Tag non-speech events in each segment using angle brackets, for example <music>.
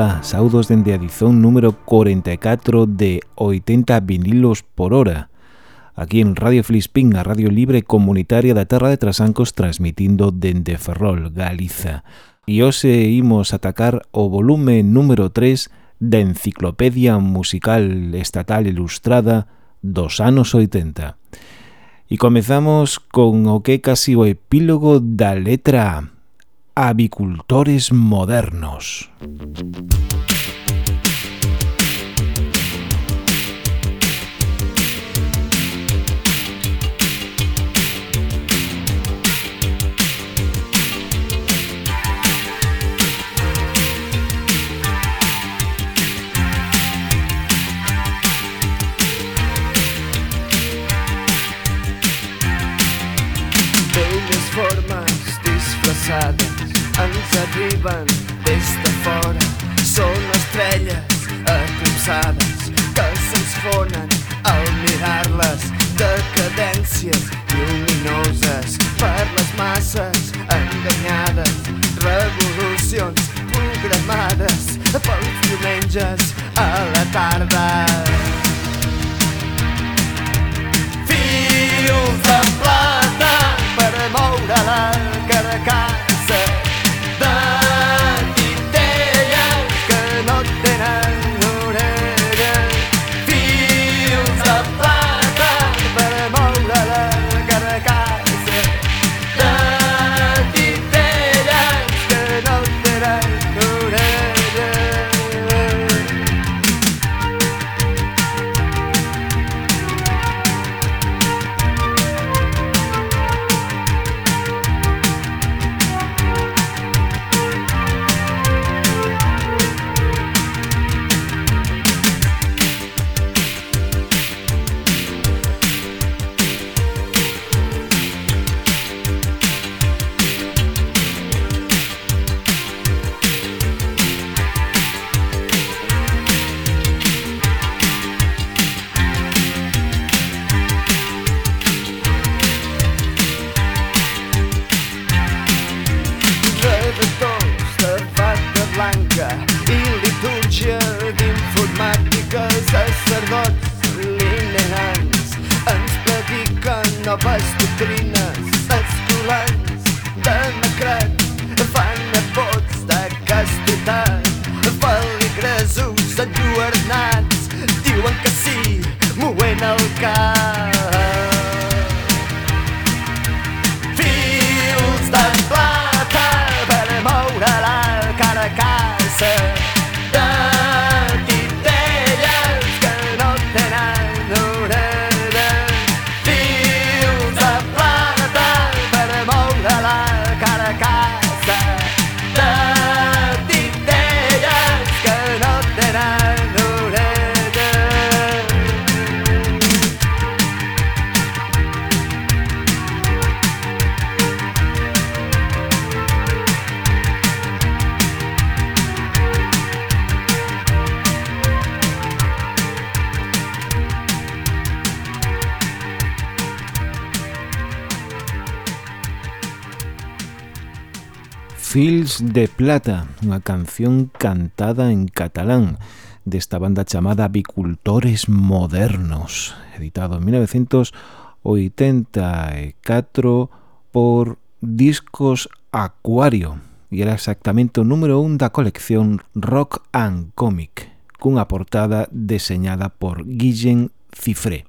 Ola, saudos dende a edición número 44 de 80 vinilos por hora. Aquí en Radio Flispín, a Radio Libre Comunitaria da Terra de Trasancos, transmitindo dende Ferrol, Galiza. E hoxe imos atacar o volume número 3 da Enciclopedia Musical Estatal Ilustrada dos anos 80. E comezamos con o que é casi o epílogo da letra A. avicultores modernos. de Plata, unha canción cantada en catalán desta banda chamada Avicultores Modernos, editado en 1984 por Discos Acuario, e era exactamente o número 1 da colección Rock and Comic, cunha portada deseñada por Guillem Cifré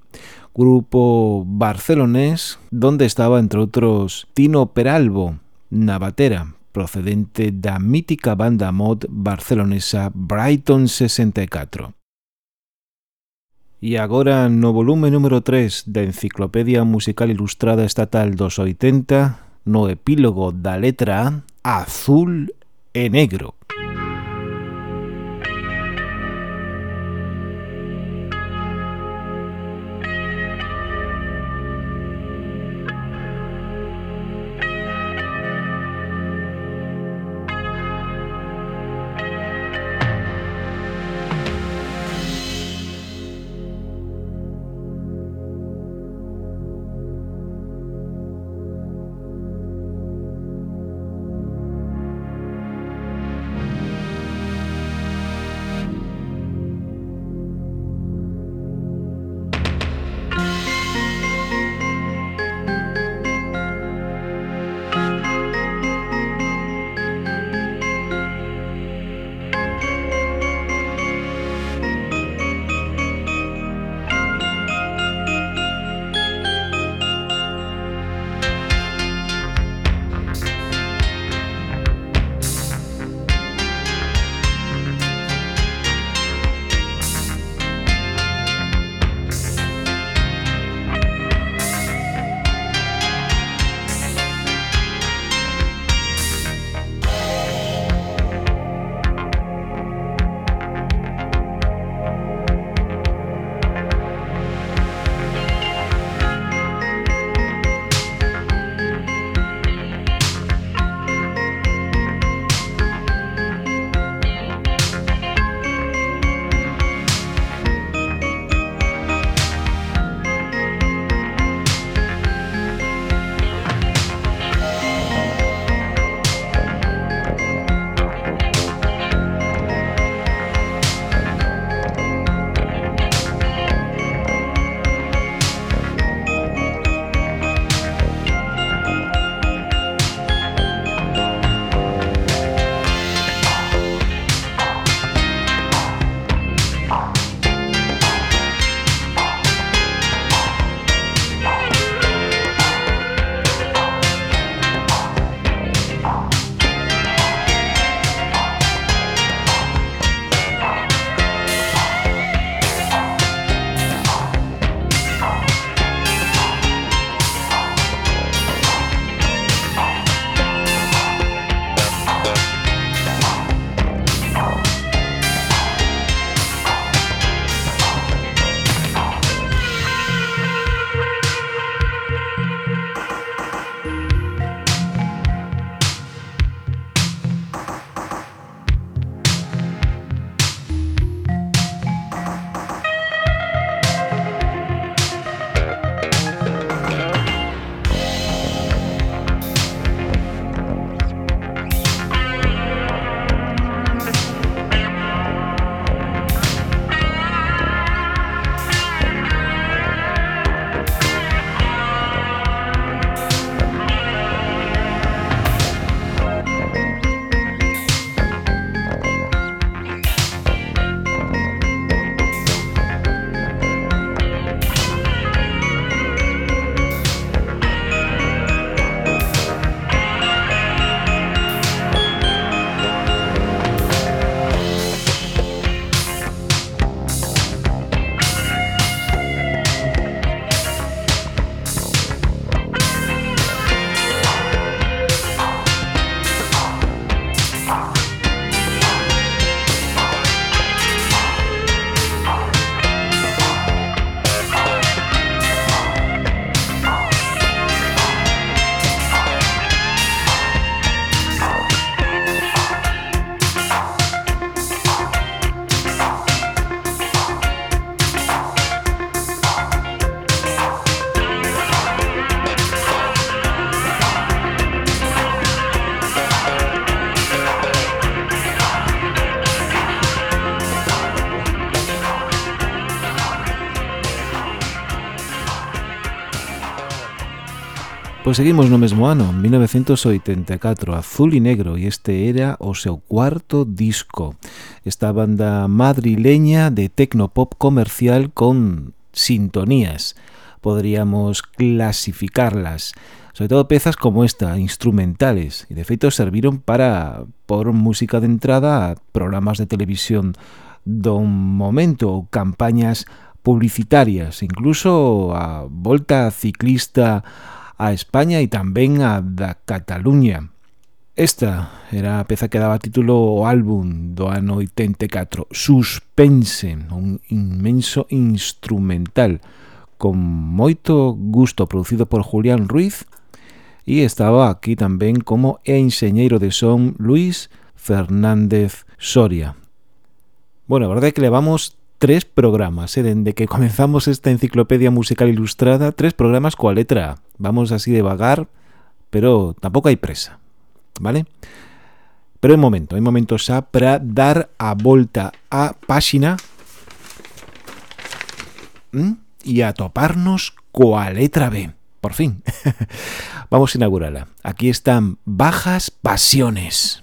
grupo barcelonés, donde estaba, entre outros, Tino Peralbo na batera, procedente da mítica banda mod barcelonesa Brighton 64. E agora no volume número 3 da Enciclopedia Musical Ilustrada Estatal dos 80, no epílogo da letra A, azul e negro. Pois seguimos no mesmo ano, 1984, Azul e Negro, e este era o seu cuarto disco. Esta banda madrileña de tecnopop comercial con sintonías, podríamos clasificarlas, sobre todo pezas como esta, instrumentales, e de feito serviron para por música de entrada a programas de televisión do momento ou campañas publicitarias, incluso a volta ciclista a España e tamén a da Cataluña. Esta era a peza que daba título ao álbum do ano 84, Suspense, un inmenso instrumental, con moito gusto producido por Julián Ruiz e estaba aquí tamén como enxeñeiro de son Luis Fernández Soria. Bueno, a verdade é que levamos tres programas, eh, dende que comenzamos esta enciclopedia musical ilustrada, tres programas coa letra A. Vamos así devagar, pero tampouco hai presa, vale? Pero é momento, é momento xa para dar a volta á páxina e a toparnos coa letra B. Por fin. <laughs> Vamos a inaugurala. Aquí están Bajas Pasiones.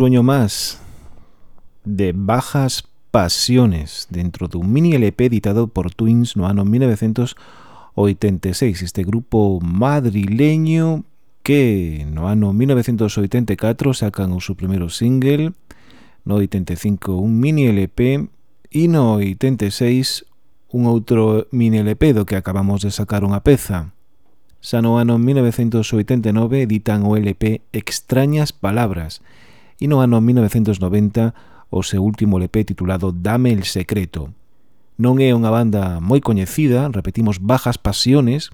sueño más de Bajas Pasiones dentro dun mini LP editado por Twins no ano 1986 este grupo madrileño que no ano 1984 sacan o seu primeiro single no 85 un mini LP e no 86 un outro mini LP do que acabamos de sacar unha peza. Xa no ano 1989 editan o LP Extrañas Palabras, e no ano 1990 o seu último LP titulado Dame el secreto. Non é unha banda moi coñecida, repetimos Bajas Pasiones,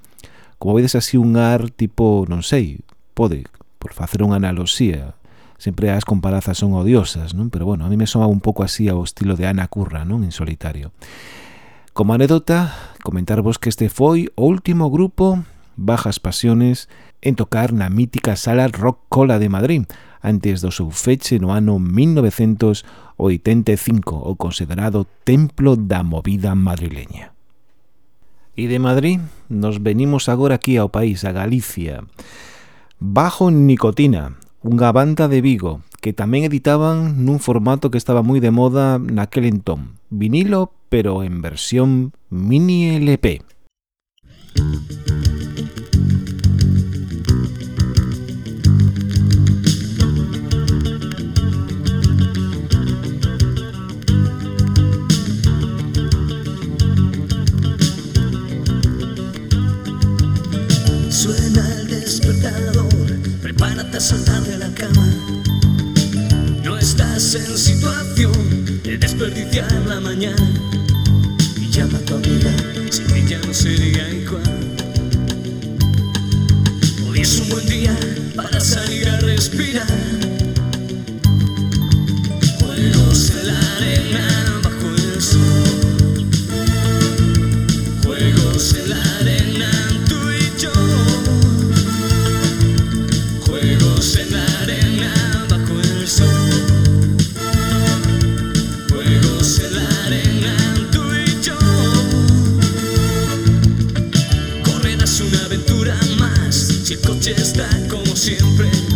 como vedes así un ar tipo, non sei, pode, por facer unha analoxía, sempre as comparazas son odiosas, non? Pero bueno, a mí me soma un pouco así ao estilo de Ana Curra, non? En solitario. Como anécdota, comentarvos que este foi o último grupo bajas pasiones en tocar na mítica sala Rock Cola de Madrid antes do seu feche no ano 1985 o considerado templo da movida madrileña. E de Madrid nos venimos agora aquí ao país, a Galicia. Bajo Nicotina, unha banda de Vigo que tamén editaban nun formato que estaba moi de moda naquel entón, vinilo pero en versión mini LP. Música a saltar de la cama. No estás en situación de desperdiciar la mañana. Y llama a tu amiga, sin ella no sería igual. Hoy es un buen día para salir a respirar. noche está como siempre.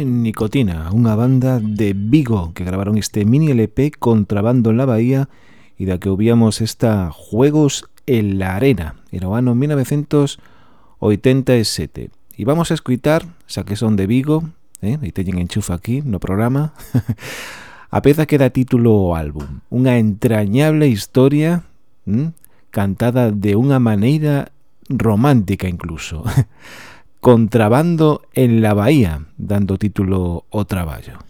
en Nicotina, unha banda de Vigo que gravaron este mini LP Contrabando en la Bahía e da que ouvíamos esta Juegos en la Arena, era o ano 1987. E vamos a escuitar, xa que son de Vigo, eh, e teñen enchufa aquí no programa, <laughs> a peza que dá título ao álbum, unha entrañable historia hm, cantada de unha maneira romántica incluso. <laughs> Contrabando en la Bahía, dando título o traballo.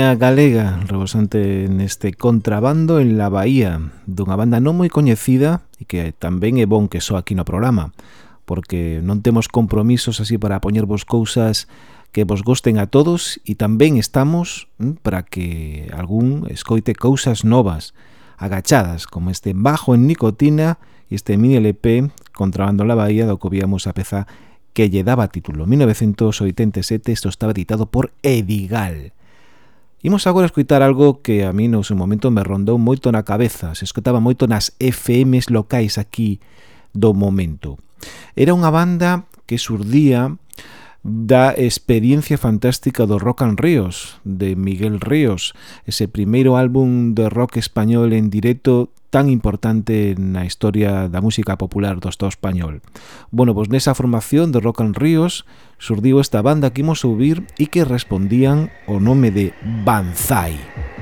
compañía galega rebosante neste contrabando en la Bahía dunha banda non moi coñecida e que tamén é bon que só aquí no programa porque non temos compromisos así para poñervos cousas que vos gosten a todos e tamén estamos hm, para que algún escoite cousas novas agachadas como este bajo en nicotina e este mini LP contrabando en la Bahía do que víamos a peza que lle daba título 1987, isto estaba editado por Edigal. Imos agora escutar algo que a mí no seu momento me rondou moito na cabeza, se escutaba moito nas FMs locais aquí do momento. Era unha banda que surdía da experiencia fantástica do Rock and Ríos, de Miguel Ríos, ese primeiro álbum de rock español en directo tan importante na historia da música popular do Estado español. Bueno, pois nesa formación de Rock and Ríos surdiu esta banda que imos ouvir e que respondían o nome de Banzai. Banzai.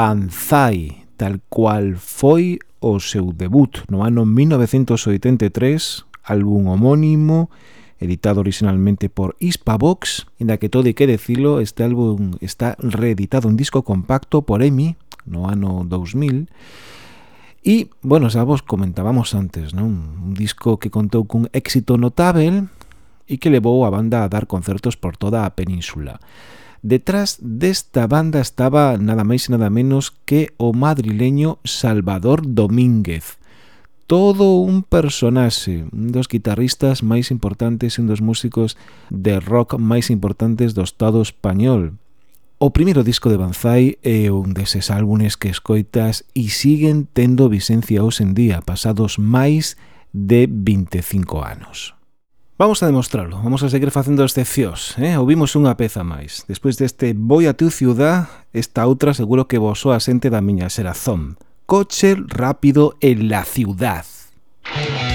Banzai, tal cual foi o seu debut no ano 1983, álbum homónimo, editado originalmente por Hispavox, en da que todo que decilo, este álbum está reeditado en disco compacto por EMI no ano 2000, E, bueno, xa vos comentábamos antes, non? Un disco que contou cun éxito notável e que levou a banda a dar concertos por toda a península. Detrás desta banda estaba nada máis e nada menos que o madrileño Salvador Domínguez, todo un personaxe, un dos guitarristas máis importantes e un dos músicos de rock máis importantes do Estado español. O primeiro disco de Banzai é un deses álbumes que escoitas e siguen tendo visencia hoxe en día, pasados máis de 25 anos. Vamos a demostrarlo, vamos a seguir facendo excepcións, eh? Ouvimos unha peza máis. Despois deste Voi a tu ciudad, esta outra seguro que vos soa xente da miña xerazón. Coche rápido en la ciudad. Música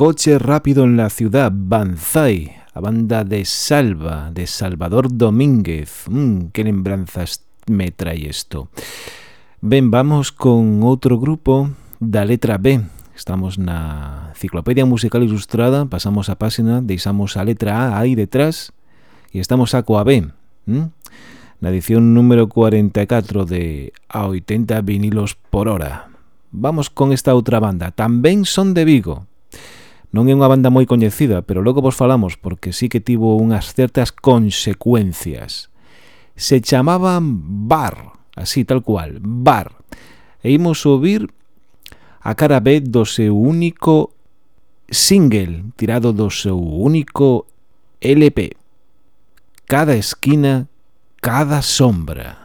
Coche rápido en la ciudad, Banzai, a banda de Salva, de Salvador Domínguez. Mm, que lembranzas me trae isto. Ben, vamos con outro grupo da letra B. Estamos na Enciclopedia Musical Ilustrada, pasamos a página, deixamos a letra A aí detrás e estamos a coa B. Mm? Edición número 44 de A 80 vinilos por hora. Vamos con esta outra banda. Tamén son de Vigo. Non é unha banda moi coñecida, pero logo vos falamos porque sí que tivo unhas certas consecuencias. Se chamaban Bar, así tal cual, Bar. E imos ouvir a cara B do seu único single, tirado do seu único LP. Cada esquina, cada sombra.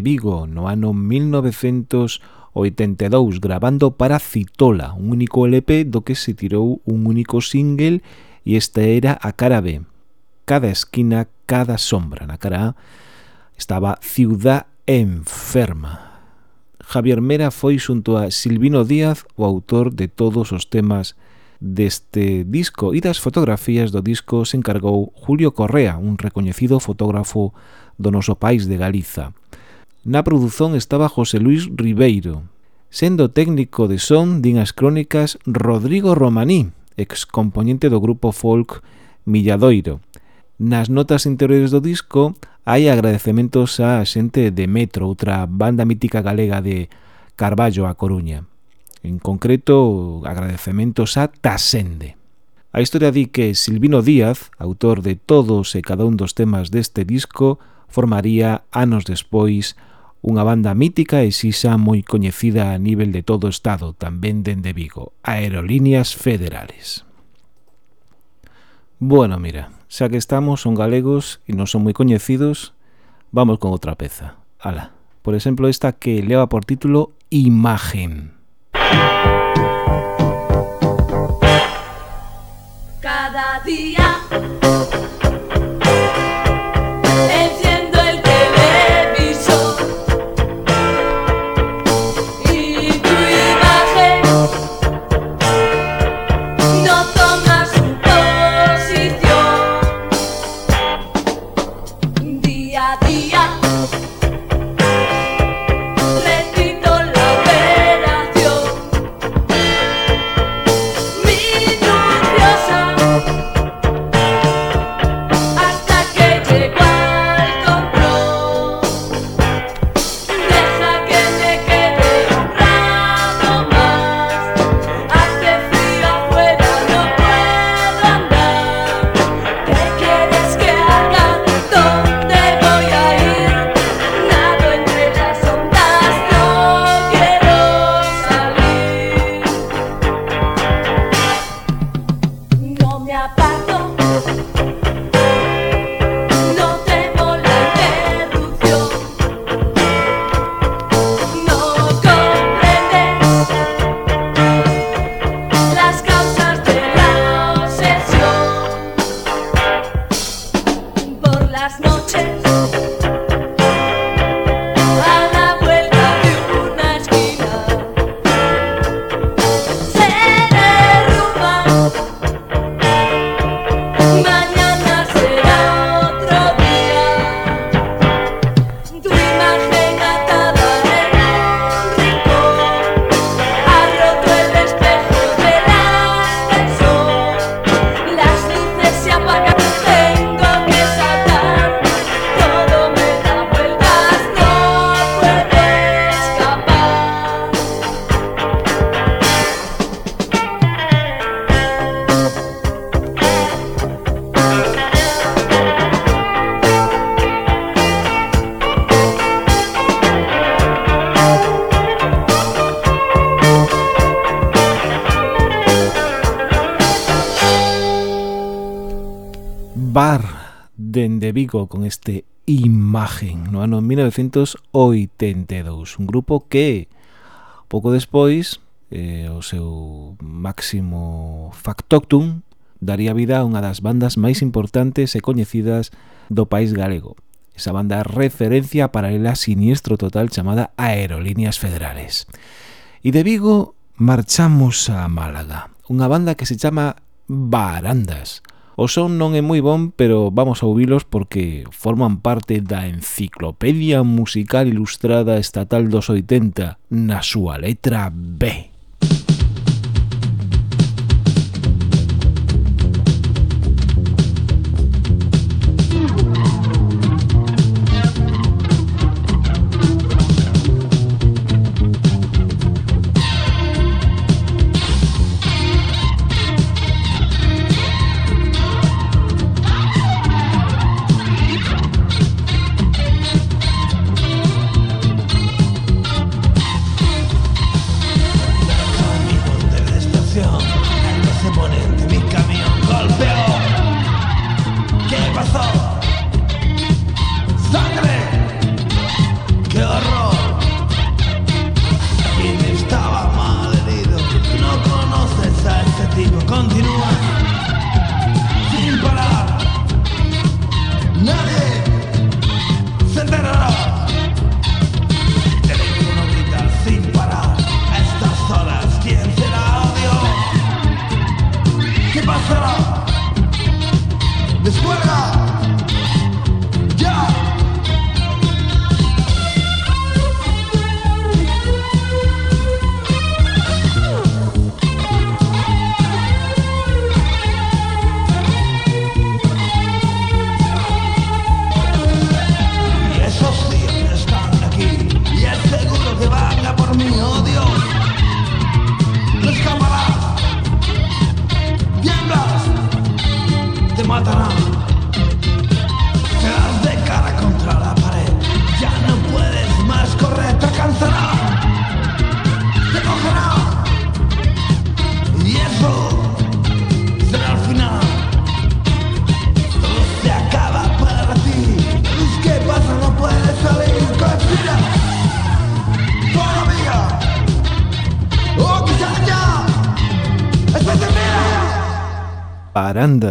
de Vigo no ano 1982 gravando para Citola, un único LP do que se tirou un único single e esta era a cara B. Cada esquina, cada sombra. Na cara A estaba Ciudad Enferma. Javier Mera foi xunto a Silvino Díaz o autor de todos os temas deste disco e das fotografías do disco se encargou Julio Correa, un recoñecido fotógrafo do noso país de Galiza. Na produción estaba José Luis Ribeiro, sendo técnico de son din as crónicas Rodrigo Romaní, ex componente do grupo folk Milladoiro. Nas notas interiores do disco hai agradecementos á xente de Metro, outra banda mítica galega de Carballo a Coruña. En concreto, agradecementos a Tasende. A historia di que Silvino Díaz, autor de todos e cada un dos temas deste disco, formaría anos despois a unha banda mítica e xisa moi coñecida a nivel de todo o Estado, tamén dende Vigo, Aerolíneas Federales. Bueno, mira, xa que estamos, son galegos e non son moi coñecidos, vamos con outra peza. Ala, por exemplo, esta que leva por título Imagen. Cada día de Vigo con este Imagen no ano 1982, un grupo que pouco despois eh, o seu máximo factotum daría vida a unha das bandas máis importantes e coñecidas do país galego. Esa banda referencia paralela siniestro total chamada Aerolíneas Federales. E de Vigo marchamos a Málaga, unha banda que se chama Barandas, O son non é moi bon, pero vamos a ouvilos porque forman parte da enciclopedia musical ilustrada estatal dos 80 na súa letra B. you.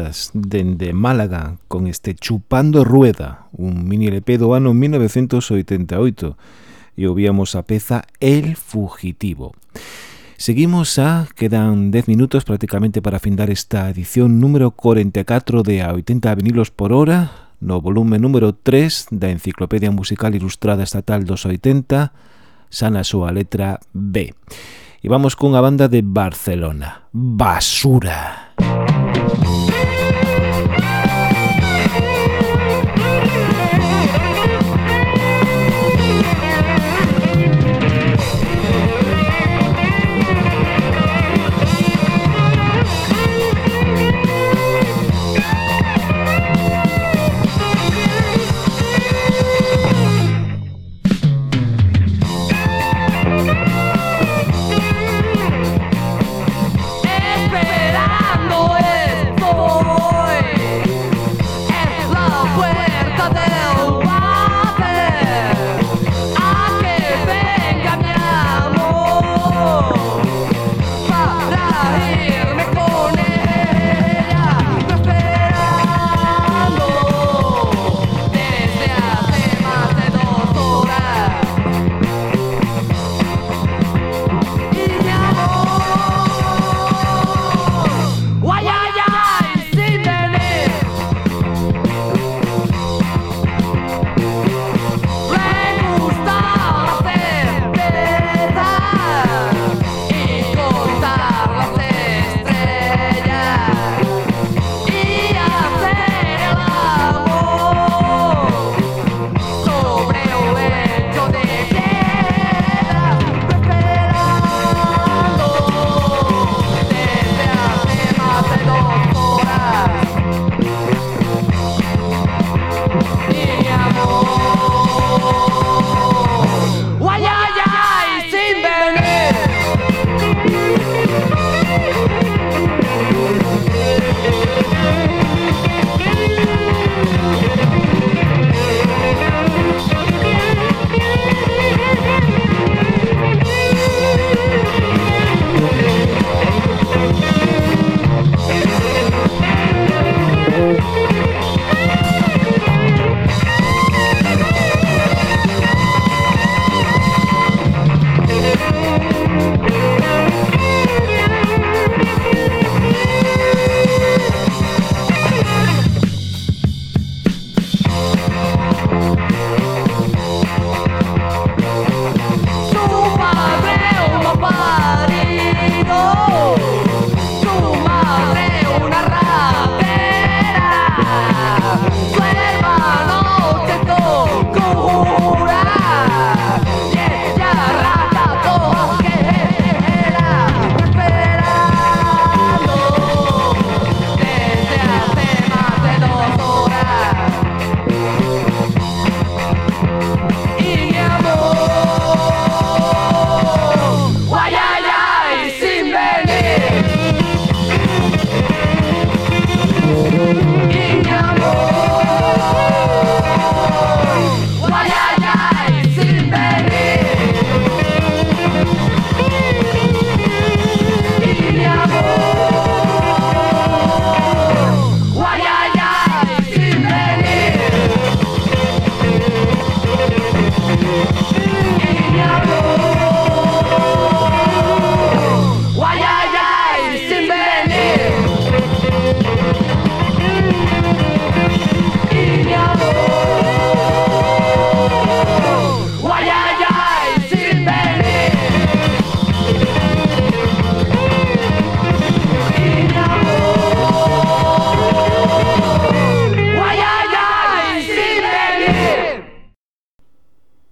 Ondas dende Málaga con este Chupando Rueda, un mini LP do ano 1988 e ouvíamos a peza El Fugitivo. Seguimos a, quedan 10 minutos prácticamente para findar esta edición número 44 de A 80 vinilos por hora, no volume número 3 da Enciclopedia Musical Ilustrada Estatal dos 80, sana súa letra B. E vamos cunha banda de Barcelona, Basura. Basura.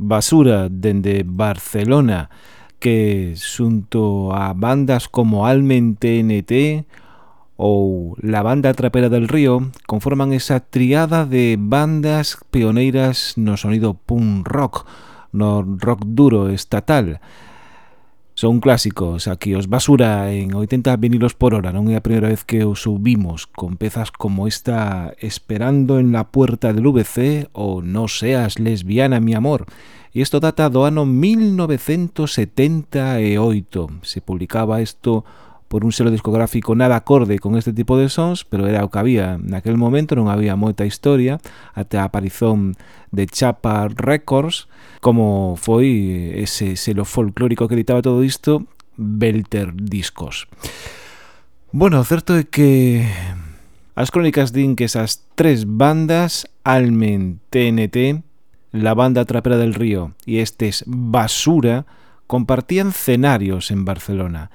Basura dende Barcelona que xunto a bandas como Almen TNT ou la banda Trapera del Río conforman esa triada de bandas pioneiras no sonido punk rock, no rock duro estatal son clásicos. Aquí os basura en 80 vinilos por hora. Non é a primeira vez que os subimos con pezas como esta Esperando en la puerta del VC ou No seas lesbiana, mi amor. E isto data do ano 1978. Se publicaba isto por un selo discográfico nada acorde con este tipo de sons, pero era o que había naquel momento, non había moita historia, até a aparición de Chapa Records, como foi ese selo folclórico que editaba todo isto, Belter Discos. Bueno, certo é que as crónicas din que esas tres bandas, Almen, TNT, la banda trapera del río y este Basura, compartían cenarios en Barcelona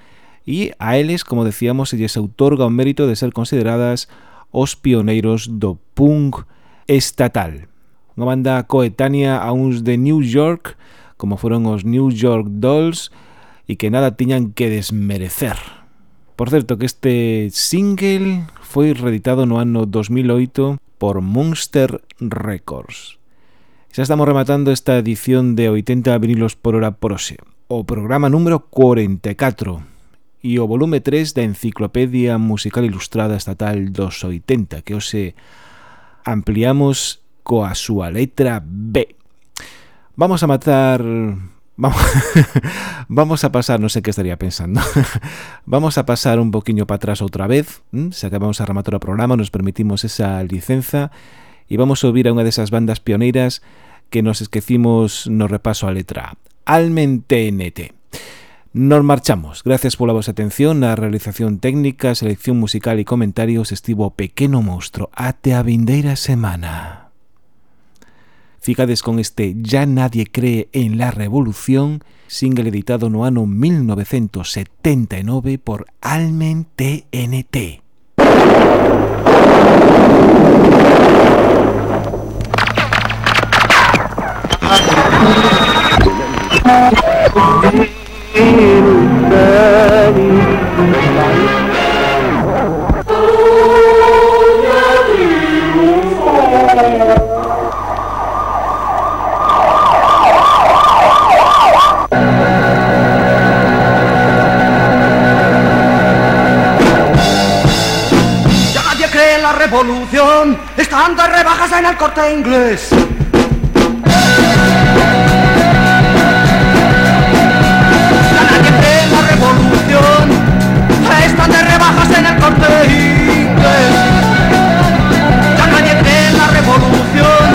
e a eles, como decíamos, se lles outorga o mérito de ser consideradas os pioneiros do punk estatal. Unha banda coetánea a uns de New York, como foron os New York Dolls, e que nada tiñan que desmerecer. Por certo, que este single foi reeditado no ano 2008 por Monster Records. Xa estamos rematando esta edición de 80 vinilos por hora por hoxe, o programa número 44 e o volume 3 da Enciclopedia Musical Ilustrada Estatal dos 80, que hoxe ampliamos coa súa letra B. Vamos a matar... Vamos, <laughs> vamos a pasar, non sei que estaría pensando <laughs> Vamos a pasar un poquinho para atrás outra vez. Mm, se acabamos a rematar o programa Nos permitimos esa licenza E vamos a ouvir a unha desas bandas pioneiras Que nos esquecimos no repaso a letra A Almen TNT Nos marchamos. Gracias pola vosa atención na realización técnica, selección musical e comentarios estivo Pequeno Monstro. Ate a vindeira semana. Ficades con este Ya nadie cree en la revolución, single editado no ano 1979 por Almen TNT. <laughs> Cree en la revolución, están de rebajas en el corte inglés. La revolución, están de rebajas en el corte inglés. Ya nadie cree en la revolución,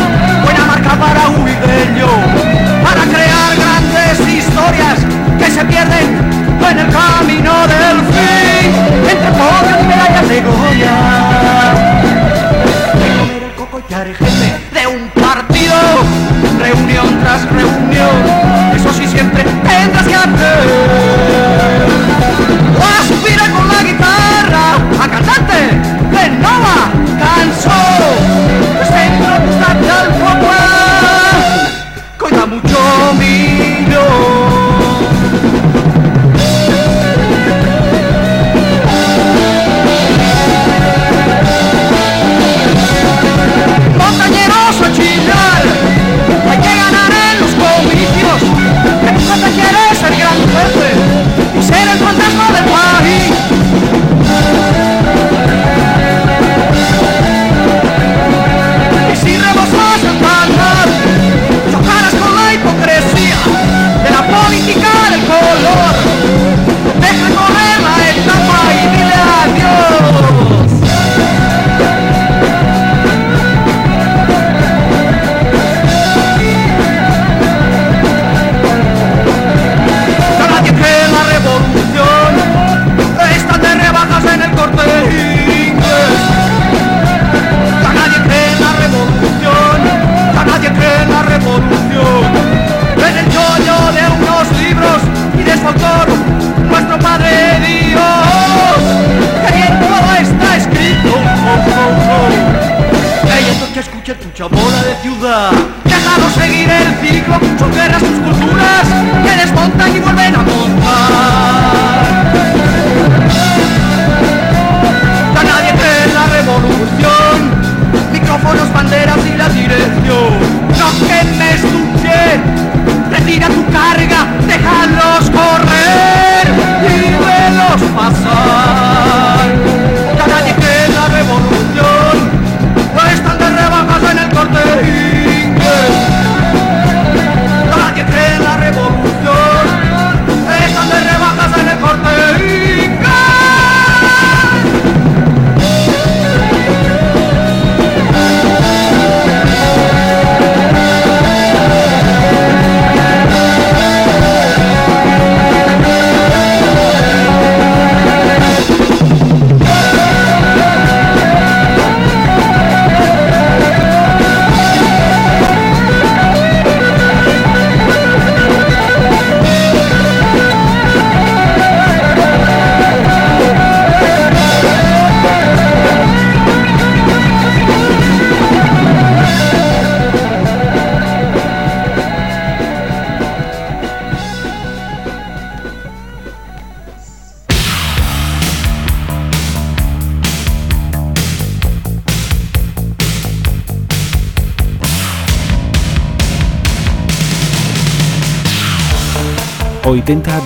buena marca para Huideño, para crear grandes historias que se pierden en el camino del fin, entre podios y medallas de Goya. De comer el coco y jefe de un partido, reunión tras reunión, y siempre tendrás que aprender.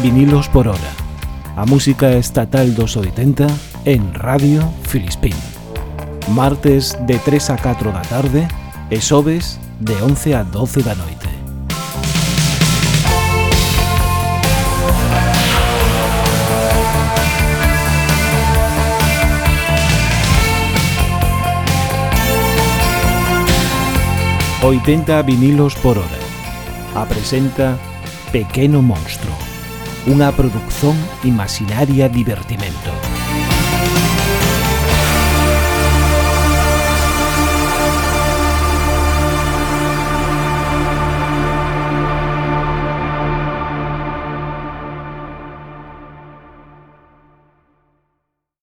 vinilos por hora. A música estatal dos 80 en Radio Filispín. Martes de 3 a 4 da tarde e xoves de 11 a 12 da noite. Oitenta vinilos por hora. Apresenta Pequeno Monstro. Unha produción imaginaria divertimento.